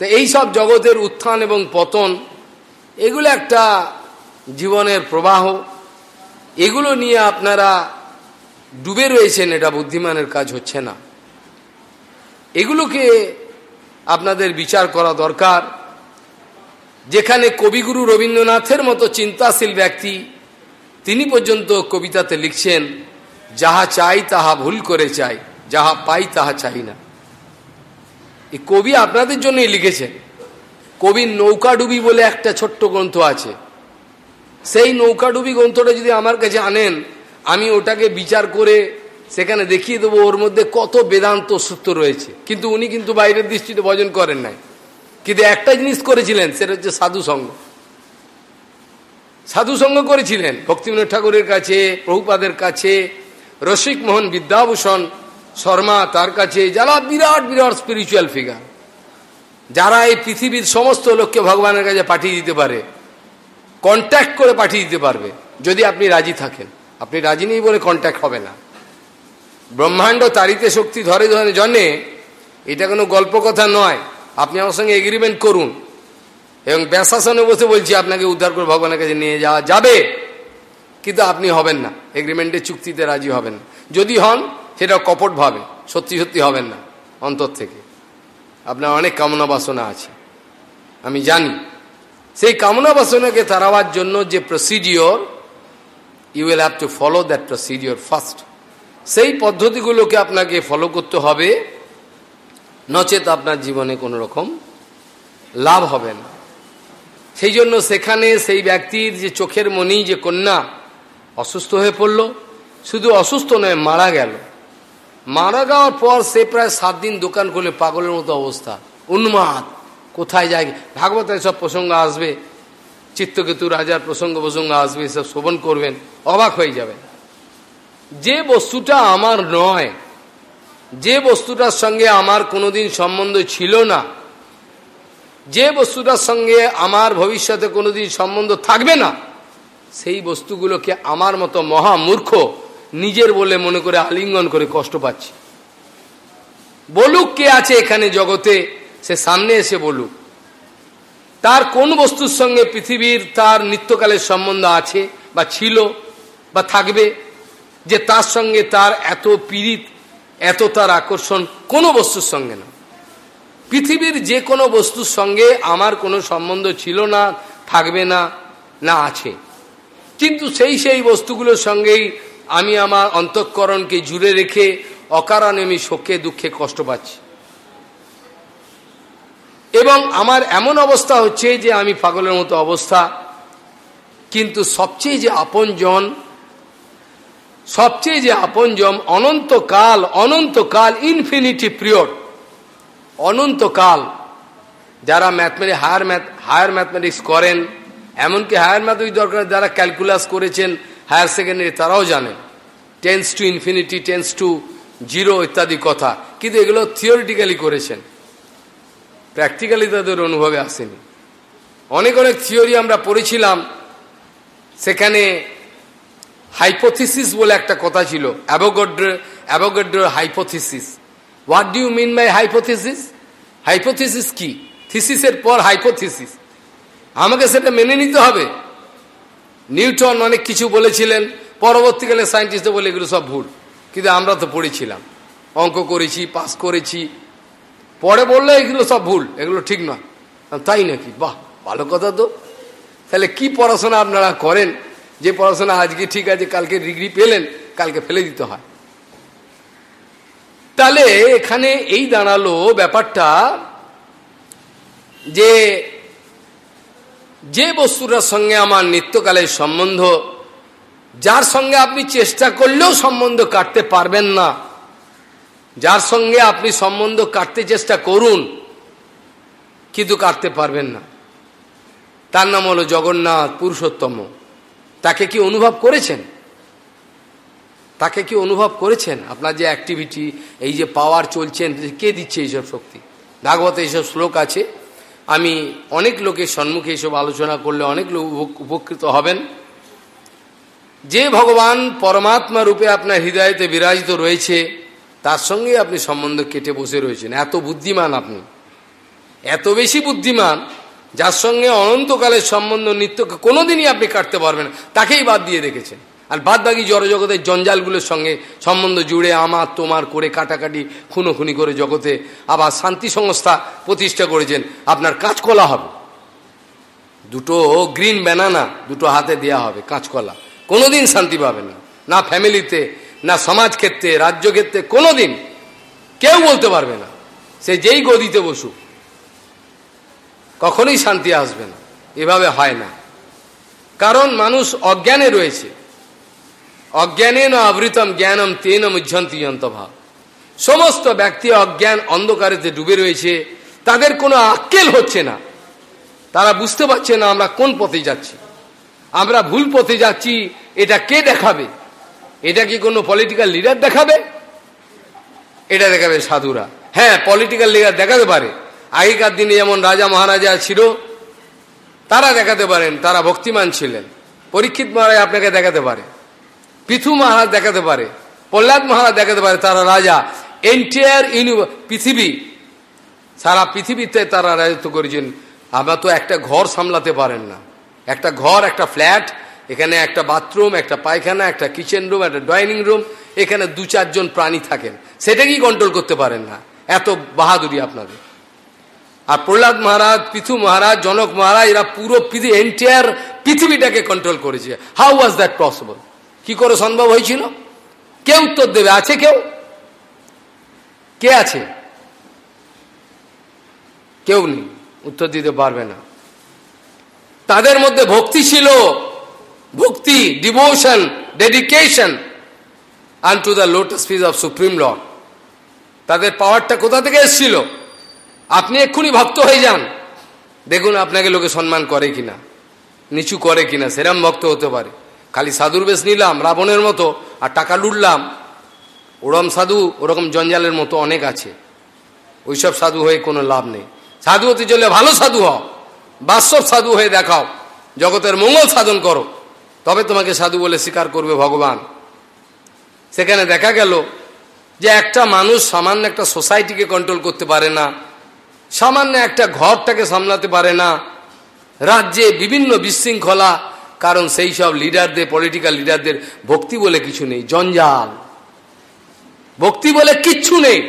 তো এই সব জগতের উত্থান এবং পতন, এগুলো একটা জীবনের প্রবাহ। এগুলো নিয়ে আপনারা ডুবে রয়েছেন, এটা বুদ্ধিমানের কাজ হচ্ছে না। এগুলোকে আপনাদের বিচার করা দরকার। যেখানে কবিগুরু রবীন্দ্রনাথের মতো চিন্তাশীল ব্যক্তি, তিনি পর্যন্ত কবিতাতে লিখছেন, যাহা চাই তাহা ভুল করে চাই, যাহা পাই তাহা চাই না। এই কবি আপনাদের জন্যই লিখেছেন। কবির নৌকাডুবি বলে একটা ছোট্ট গ্রন্থ আছে। সেই নৌকাডুবি গ্রন্থটা যদি আমার কাছে আনেন, আমি ওটাকে বিচার করে সেখানে দেখিয়ে দেবো ওর মধ্যে কত বেদান্ত সূত্র রয়েছে। কিন্তু উনি কিন্তু বাইরের দৃষ্টিতে ভজন করেন নাই। কিন্তু একটা জিনিস করেছিলেন, সেটা হচ্ছে সাধু সঙ্গ। সাধু সঙ্গ করেছিলেন ভক্তিবিনোদ ঠাকুরের কাছে, প্রভুপাদের কাছে, রসিক মোহন বিদ্যাভূষণ শর্মা তার কাছে, যারা বিরাট বিরাট স্পিরিচুয়াল ফিগার যারা এই পৃথিবীর সমস্ত লোককে ভগবানের কাছে পাঠিয়ে দিতে পারে কন্ট্যাক্ট করে পাঠিয়ে দিতে পারবে, যদি আপনি রাজি থাকেন। আপনি রাজি নেই বলে কন্ট্যাক্ট হবে না। ব্রহ্মাণ্ড তারিতে শক্তি ধরে ধরে জন্যে এটা কোনো গল্প কথা নয়। আপনি আমার সঙ্গে এগ্রিমেন্ট করুন। এবং ব্যাসাসনে বসে বলছি, আপনাকে উদ্ধার করে ভগবানের কাছে নিয়ে যাওয়া যাবে। কিন্তু আপনি হবেন না। এগ্রিমেন্টের চুক্তিতে রাজি হবেন না। যদি হন, সেটা কপটভাবে, সত্যি সত্যি হবেন না, অন্তর থেকে। আপনার অনেক কামনা বাসনা আছে। আমি জানি। সেই কামনা বাসনাকে তাড়াবার জন্য যে procedure you will have to follow that procedure first সেই পদ্ধতিগুলোকে আপনাকে ফলো করতে হবে। নচেত আপনার জীবনে কোনো রকম লাভ হবে না। সেই জন্য সেখানে সেই ব্যক্তির যে চোখের মনি, যে কন্যা অসুস্থ হয়ে পড়ল, শুধু অসুস্থ নয়, মারা গেল। মারা যাওয়ার পর সে প্রায় সাত দিন দোকান খুলে পাগলের মতো অবস্থা। উন্মাদ, কোথায় যায়? ভাগবতের সব প্রসঙ্গ আসবে, চিত্তকেতু রাজার প্রসঙ্গ প্রসঙ্গ আসবে সব শোভন করবেন, অবাক হয়ে যাবেন। যে বস্তুটা আমার নয়, যে বস্তুটার সঙ্গে আমার কোনোদিন সম্বন্ধ ছিল না, যে বস্তুটার সঙ্গে আমার ভবিষ্যতে কোনোদিন সম্বন্ধ থাকবে না, সেই বস্তুগুলোকে আমার মতো মহা মূর্খ নিজের বলে মনে করে আলিঙ্গন করে কষ্ট পাচ্ছি। বলুক কে আছে এখানে জগতে, সে সামনে এসে বলুক। তার কোন বস্তুর সঙ্গে পৃথিবীর তার নিত্যকালের সম্বন্ধ আছে বা ছিল বা থাকবে? যে তার সঙ্গে তার এত পীড়িত, এত তার আকর্ষণ কোনো বস্তুর সঙ্গে না। পৃথিবীর যে কোনো বস্তুর সঙ্গে আমার কোনো সম্বন্ধ ছিল না, থাকবে না না আছে। কিন্তু সেই সেই বস্তুগুলোর সঙ্গেই আমি আমার অন্তঃকরণকে জুড়ে রেখে অকারণে আমি শোকে, দুঃখে কষ্ট পাচ্ছি। এবং আমার এমন অবস্থা হচ্ছে যে আমি পাগলের মতো অবস্থা, কিন্তু সবচেয়ে যে আপনজন সবচেয়ে যে আপনজন অনন্তকাল অনন্তকাল ইনফিনিটি পিরিয়ড অনন্তকাল, যারা mathematic higher math higher mathematics করেন, এমনকি হায়ার ম্যাথমেটিক্স দরকার, যারা ক্যালকুলাস করেছেন হায়ার সেকেন্ডারি তারাও জানেন। Tends to infinity tends to zero ইত্যাদি কথা। কিন্তু এগুলো থিওরিটিক্যালি করেছেন। প্র্যাকটিক্যালি তাদের অনুভবে আসেনি। অনেক অনেক থিওরি আমরা পড়েছিলাম। সেখানে হাইপোথিসিস বলে একটা কথা ছিল। Avogadro Avogadro hypothesis what do you mean by hypothesis hypothesis কি? থিসিসের পর হাইপোথিসিস আমাকে সেটা মেনে নিতে হবে। নিউটন অনেক কিছু বলেছিলেন। পরবর্তীকালে সায়েন্টিস্ট বলে এগুলো সব ভুল। কিন্তু আমরা তো পড়েছিলাম। অঙ্ক করেছি পাস করেছি। পরে বললে এগুলো সব ভুল, এগুলো ঠিক নয়। তাই নাকি? বাহ, ভালো কথা তো। তাহলে কি পড়াশোনা আপনারা করেন? যে পড়াশোনা আজকে ঠিক আছে, কালকে ডিগ্রি পেলেন, কালকে ফেলে দিতে হয়। তাহলে এখানে এই দাঁড়াল ব্যাপারটা যে যে বস্তুটার সঙ্গে আমার নিত্যকালের সম্বন্ধ, যার সঙ্গে আপনি চেষ্টা করলেও সম্বন্ধ কাটতে পারবেন না। যার সঙ্গে আপনি সম্বন্ধ কাটতে চেষ্টা করুন, কিন্তু কাটতে পারবেন না। তার নাম হলো জগন্নাথ পুরুষোত্তম। তাকে কি অনুভব করেছেন? তাকে কি অনুভব করেছেন? আপনার যে অ্যাক্টিভিটি এই যে পাওয়ার চলছেন কে দিচ্ছে এইসব শক্তি? ভাগবতে এইসব শ্লোক আছে। আমি অনেক লোকের সম্মুখে এইসব আলোচনা করলে অনেক লোক উপকৃত হবেন। যে ভগবান পরমাত্মা রূপে আপনার হৃদয়তে বিরাজিত রয়েছে, তার সঙ্গে আপনি সম্বন্ধ কেটে বসে রয়েছেন। এত বুদ্ধিমান আপনি। এত বেশি বুদ্ধিমান যার সঙ্গে অনন্তকালের সম্বন্ধ নিত্যকে কোনোদিনই আপনি কাটতে পারবেন তাকেই বাদ দিয়ে রেখেছেন। আর বাদ বাকি জড়জগতের জঞ্জালগুলোর সঙ্গে সম্বন্ধ জুড়ে আমার, তোমার করে কাটাকাটি, খুনোখুনি করে জগতে আবার শান্তি সংস্থা প্রতিষ্ঠা করেছেন। আপনার কাঁচকলা হবে। দুটো গ্রিন ব্যানানা দুটো হাতে দেয়া হবে কাঁচকলা। কোনোদিন শান্তি পাবেন না। না ফ্যামিলিতে, না সমাজ ক্ষেত্রে রাজ্য ক্ষেত্রে কোনোদিন কেউ বলতে পারবে না। সে যেই গদিতে বসুক কখনোই শান্তি আসবে না। এভাবে হয় না। কারণ মানুষ অজ্ঞানে রয়েছে। অজ্ঞানে না আবৃতম জ্ঞানম তেন মুঝন্তি ভাব সমস্ত ব্যক্তি অজ্ঞান অন্ধকারেতে ডুবে রয়েছে। তাদের কোনো আক্কেল হচ্ছে না। তারা বুঝতে পারছে না আমরা কোন পথে যাচ্ছি। আমরা ভুল পথে যাচ্ছি, এটা কে দেখাবে? এটা কি কোনো পলিটিক্যাল লিডার দেখাবে? এটা দেখাবে সাধুরা। হ্যাঁ পলিটিক্যাল লিডার দেখাতে পারে। আগেকার দিনে যেমন রাজা মহারাজা ছিল, তারা দেখাতে পারেন, তারা ভক্তিমান ছিলেন। পরীক্ষিত মহারাজ আপনাকে দেখাতে পারে, পৃথু মহারাজ দেখাতে পারে, প্রহ্লাদ মহারাজ দেখাতে পারে, তারা রাজা। এন্টায়ার ইউনি পৃথিবী, সারা পৃথিবীতে তারা রাজত্ব করেছেন। আমরা তো একটা ঘর সামলাতে পারেন না। একটা ঘর, একটা ফ্ল্যাট, এখানে একটা বাথরুম, একটা পায়খানা, একটা কিচেন রুম, একটা ডাইনিং রুম, এখানে দু চারজন প্রাণী থাকেন। সেটাকেই কন্ট্রোল করতে পারেন না? এত বাহাদুরি আপনাদের। আর প্রহ্লাদ মহারাজ, পৃথু মহারাজ, জনক মহারাজ, এরা পুরো এন্টায়ার পৃথিবীটাকে কন্ট্রোল করেছে। হাউ ওয়াজ দ্যাট পসিবল কি করে সম্ভব হয়েছিল? কে উত্তর দেবে? আছে কেউ? কে আছে? কেউ নেই। উত্তর দিতে পারবে না। তাদের মধ্যে ভক্তি ছিল। ভক্তি devotion dedication unto the lotus feet of supreme Lord তাদের পাওয়ারটা কোথা থেকে এসেছিল? আপনি এক্ষুনি ভক্ত হয়ে যান। দেখুন আপনাকে লোকে সম্মান করে কিনা, নিচু করে কিনা, সেরাম ভক্ত হতে পারে। খালি সাধুর বেশ নিলাম, রাবণের মতো, আর টাকা লুটলাম। ওরম সাধু, ওরকম জঞ্জালের মতো অনেক আছে। ওইসব সাধু হয়ে কোনো লাভ নেই। সাধু হতে চলে ভালো সাধু হও, বাস্তব সাধু হয়ে দেখাও, জগতের মঙ্গল সাধন করো। তবে তোমাকে সাধু বলে স্বীকার করবে ভগবান। সেখানে দেখা গেল যে একটা মানুষ সামান্য একটা সোসাইটিকে কন্ট্রোল করতে পারে না। সামান্য একটা ঘরটাকে সামলাতে পারে না। রাজ্যে বিভিন্ন বিশৃঙ্খলা, কারণ সেই সব লিডারদের পলিটিক্যাল লিডারদের ভক্তি বলে কিছু নেই, জঞ্জাল। ভক্তি বলে কিচ্ছু নেই।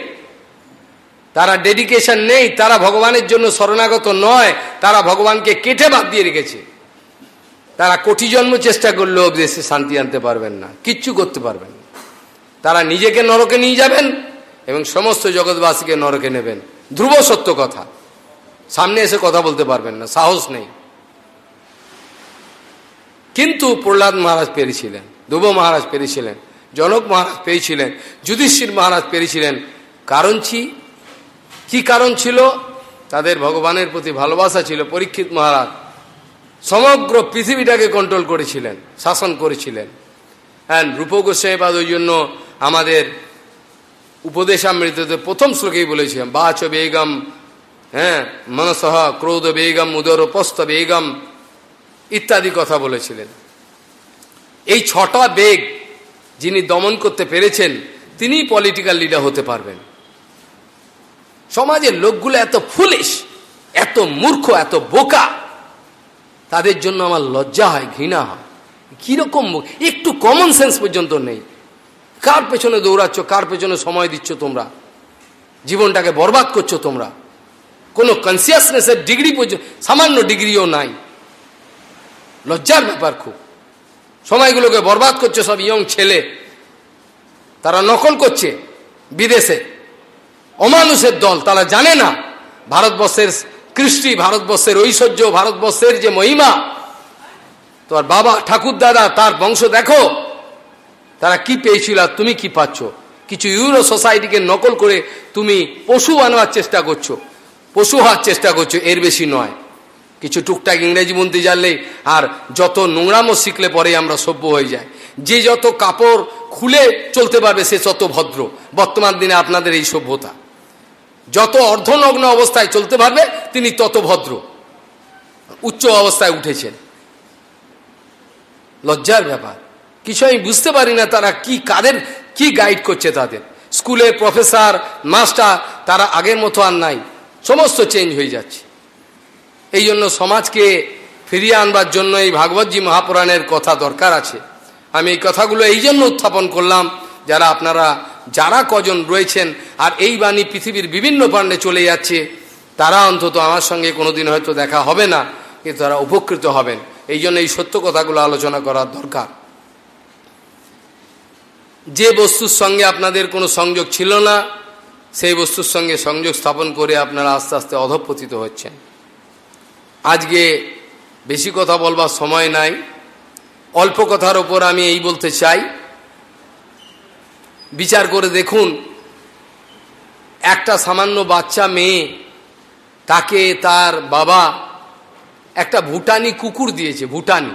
তারা ডেডিকেশন নেই, তারা ভগবানের জন্য শরণাগত নয়, তারা ভগবানকে কেটে বাদ দিয়ে রেখেছে। তারা কোটি জন্ম চেষ্টা করলেও দেশে শান্তি আনতে পারবেন না, কিচ্ছু করতে পারবেন না। তারা নিজেকে নরকে নিয়ে যাবেন এবং সমস্ত জগৎবাসীকে নরকে নেবেন। ধ্রুব সত্য কথা। সামনে এসে কথা বলতে পারবেন না, সাহস নেই। কিন্তু প্রহ্লাদ মহারাজ পেরেছিলেন, ধ্রুব মহারাজ পেরেছিলেন, জনক মহারাজ পেয়েছিলেন, যুধিষ্ঠির মহারাজ পেরেছিলেন। কারণ কি? কারণ ছিল? তাদের ভগবানের প্রতি ভালোবাসা ছিল পরীক্ষিত মহারাজ। সমগ্র পৃথিবীটাকে কন্ট্রোল করেছিলেন, শাসন করেছিলেন। হ্যাঁ রূপ গোস্বাইপাদ ওই জন্য আমাদের উপদেশামৃততে প্রথম শ্লোকেই বলেছিলাম, বাচ বেগম হ্যাঁ মনসহ ক্রোধ বেগম উদরপস্ত বেগম ইত্যাদি কথা বলেছিলেন। এই ছটা বেগ যিনি দমন করতে পেরেছেন তিনি পলিটিক্যাল লিডার হতে পারবেন। সমাজের লোকগুলো এত ফুলিশ এত মূর্খ, এত বোকা, তাদের জন্য আমার লজ্জা হয়, ঘৃণা হয়। কীরকম একটু কমন সেন্স পর্যন্ত নেই। কার পেছনে দৌড়াচ্ছ, কার পেছনে সময় দিচ্ছ তোমরা? জীবনটাকে বরবাদ করছ তোমরা। কোনো কনসিয়াসনেসের ডিগ্রি পর্যন্ত, সামান্য ডিগ্রিও নাই। লজ্জার ব্যাপার খুব। সময়গুলোকে বরবাদ করছে সব ইয়ং ছেলে। তারা নকল করছে বিদেশে। অমানুষের দল, তারা জানে না। ভারতবর্ষের কৃষ্টি, ভারতবর্ষের ঐশ্বর্য, ভারতবর্ষের যে মহিমা। তোমার বাবা ঠাকুর দাদা তার বংশ দেখো। তারা কি পেয়েছিল আর তুমি কি পাচ্ছ? কিছু ইউরো সোসাইটিকে নকল করে তুমি পশু বানাবার চেষ্টা করছ। পশু হওয়ার চেষ্টা করছ, এর বেশি নয়। কিছু টুকটাক ইংরেজি বলতে জানলে, আর যত নোংরামো শিখলে পরে আমরা সভ্য হয়ে যায় যে যত কাপড় খুলে চলতে পারবে, সে তত ভদ্র। বর্তমান দিনে আপনাদের এই সভ্যতা। যত অর্ধনগ্ন অবস্থায় চলতে পারবে, তিনি তত ভদ্র। উচ্চ অবস্থায় উঠেছেন। লজ্জার ব্যাপার। কিছু আমি বুঝতে পারি না তারা কি কাদের, কি গাইড করছে তাদের। স্কুলে প্রফেসর মাস্টার তারা আগের মতো আর নাই। সমস্ত চেঞ্জ হয়ে যাচ্ছে। এই জন্য সমাজকে ফিরিয়ে আনবার জন্য এই ভাগবতজি মহাপুরাণের কথা দরকার আছে। আমি এই কথাগুলো এই জন্য উত্থাপন করলাম, যারা আপনারা, যারা কজন রয়েছেন, আর এই বাণী পৃথিবীর বিভিন্ন প্রাণ্ডে চলে যাচ্ছে, তারা অন্তত আমার সঙ্গে কোনোদিন হয়তো দেখা হবে না, কিন্তু তারা উপকৃত হবেন। এই জন্য এই সত্য কথাগুলো আলোচনা করার দরকার। যে বস্তুর সঙ্গে আপনাদের কোনো সংযোগ ছিল না, সেই বস্তুর সঙ্গে সংযোগ স্থাপন করে আপনারা আস্তে আস্তে অধপতিত হচ্ছেন। আজকে বেশি কথা বলবার সময় নাই। অল্প কথার ওপর আমি এই বলতে চাই, বিচার করে দেখুন, একটা সামান্য বাচ্চা মেয়ে, তাকে তার বাবা একটা ভুটানি কুকুর দিয়েছে, ভুটানি।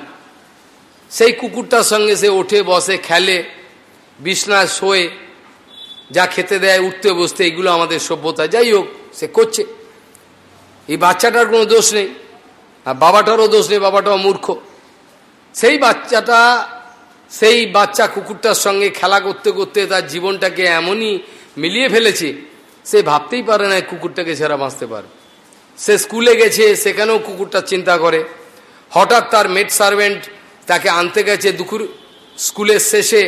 সেই কুকুরটার সঙ্গে সে ওঠে, বসে, খেলে বিছনায় শোয়ে যা খেতে দেয়, উঠতে, বসতে, এগুলো আমাদের সভ্যতা। যাই হোক, সে করছে। এই বাচ্চাটার কোনো দোষ নেই, আর বাবাটারও দোষ নেই, বাবাটাও মূর্খ। সেই বাচ্চাটা, সেই বাচ্চা কুকুরটার সঙ্গে খেলা করতে করতে তার জীবনটাকে এমনই মিলিয়ে ফেলেছে, সে ভাবতেই পারে না কুকুরটাকে ছেড়া বাঁচতে পারে। সে স্কুলে গেছে, সেখানেও কুকুরটার চিন্তা করে। হঠাৎ তার মেড সার্ভেন্ট তাকে আনতে গেছে দুপুর স্কুলের শেষে।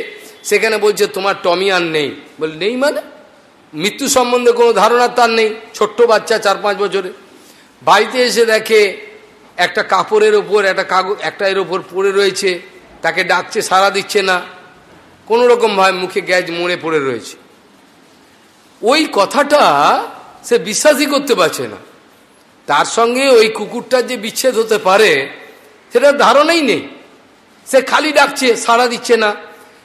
সেখানে বলছে, তোমার টমি আর নেই। বলে, নেই মানে? মৃত্যু সম্বন্ধে কোনো ধারণা তার নেই, ছোট্ট বাচ্চা, চার পাঁচ বছরে বাড়িতে এসে দেখে একটা কাপড়ের ওপর একটা কাগজ, একটা এর ওপর পড়ে রয়েছে। তাকে ডাকছে সারা দিচ্ছে না। কোনো রকম ভাবে মুখে গ্যাস মরে পড়ে রয়েছে। ওই কথাটা সে বিশ্বাসই করতে পারছে না। তার সঙ্গে ওই কুকুরটার যে বিচ্ছেদ হতে পারে সেটা ধারণাই নেই। সে খালি ডাকছে, সাড়া দিচ্ছে না।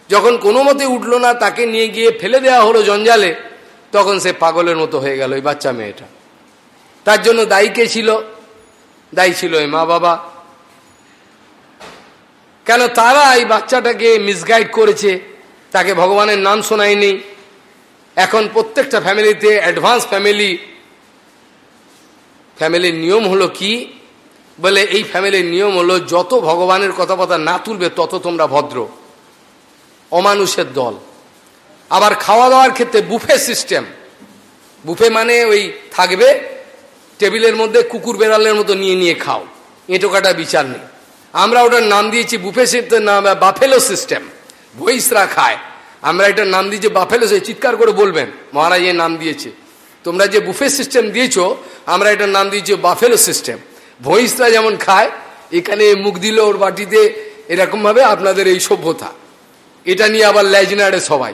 যখন কোনো মতে উঠল না, তাকে নিয়ে গিয়ে ফেলে দেওয়া হলো জঞ্জালে, তখন সে পাগলের মতো হয়ে গেল ওই বাচ্চা মেয়েটা। তার জন্য দায়ী কে ছিল? দায়ী ছিল ওই মা বাবা। কেন তারা এই বাচ্চাটাকে মিসগাইড করেছে? তাকে ভগবানের নাম শোনায়নি। এখন প্রত্যেকটা ফ্যামিলিতে অ্যাডভান্স ফ্যামিলি ফ্যামিলির নিয়ম হলো কি? বলে এই ফ্যামিলির নিয়ম হলো যত ভগবানের কথা কথা না তুলবে, তত তোমরা ভদ্র। অমানুষের দল। আবার খাওয়া দাওয়ার ক্ষেত্রে বুফে সিস্টেম। বুফে মানে ওই থাকবে, টেবিলের মধ্যে কুকুর বেড়ালের মতো নিয়ে নিয়ে খাও। এঁটো কাটা বিচার নেই। আমরা ওটার নাম দিয়েছি বুফে সিস্টেম নাম বাফেলো সিস্টেম। বইসরা খায়। আমরা এটার নাম দিয়েছি বাফেলো সে চিৎকার করে বলবেন, মহারাজ এর নাম দিয়েছে। তোমরা যে বুফে সিস্টেম দিয়েছ, আমরা এটার নাম দিয়েছি বাফেলো সিস্টেম। ভইসরা যেমন খায়, এখানে মুখ দিল ওর বাটিতে এরকমভাবে আপনাদের এই সভ্যতা। এটা নিয়ে আবার লেজনারে সবাই।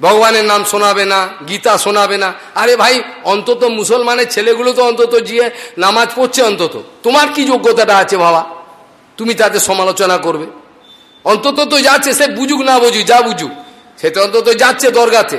ভগবানের নাম শোনাবে না, গীতা শোনাবে না। আরে ভাই, অন্তত মুসলমানের ছেলেগুলো তো অন্তত গিয়ে নামাজ পড়ছে অন্তত। তোমার কি যোগ্যতাটা আছে বাবা? তুমি তাতে সমালোচনা করবে। অন্তত তো যাচ্ছে, সে বুঝুক না বুঝুক, যা বুঝুক। সে তো অন্তত যাচ্ছে দরগাতে।